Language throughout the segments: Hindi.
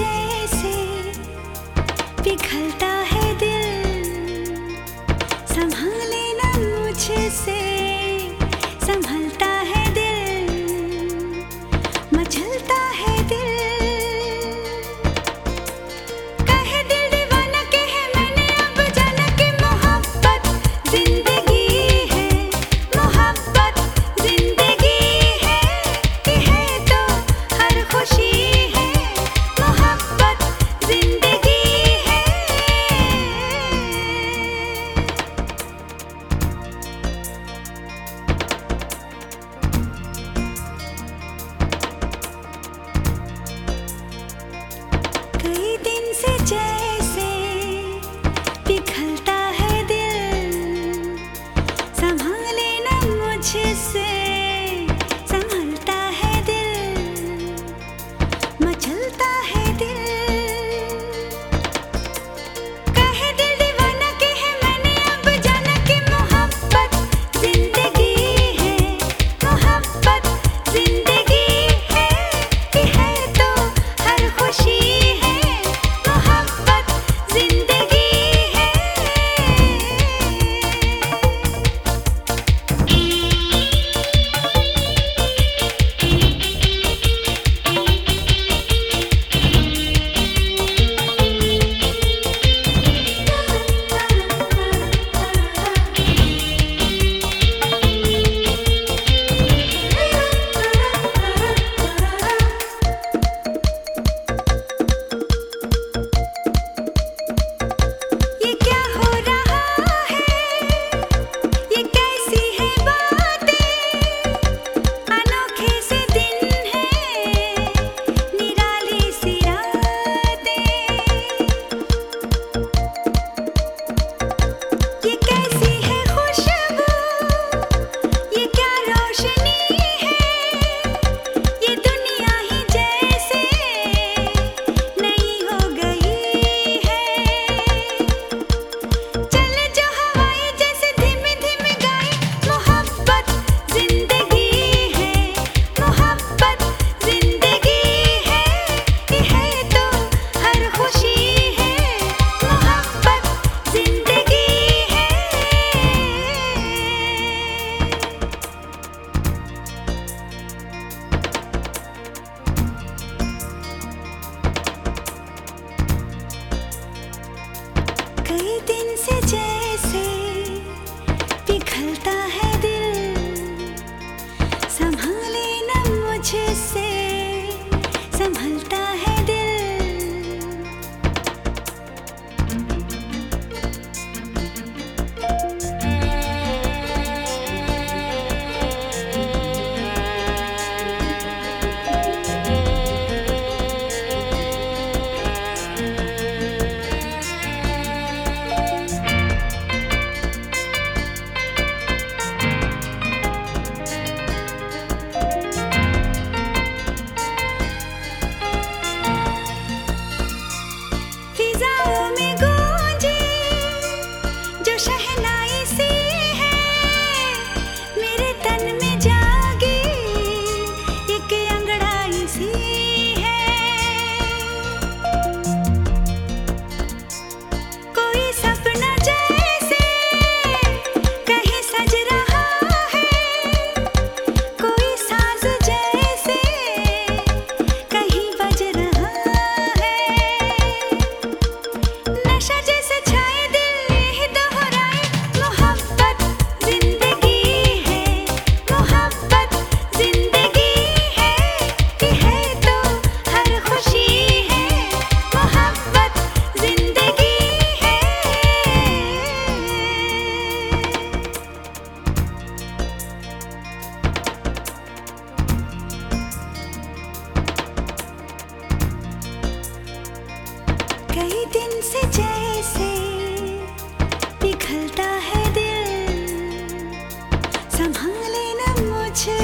जैसे पिघलता कई दिन से जैसे पिघलता है दिल। संभाले न मुझसे संभलता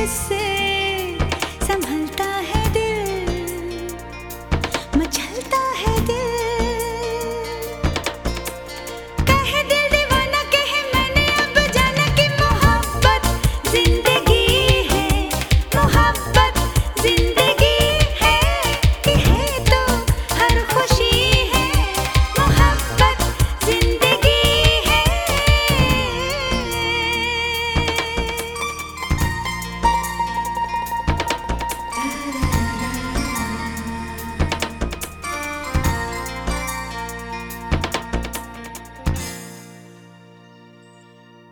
esquecer.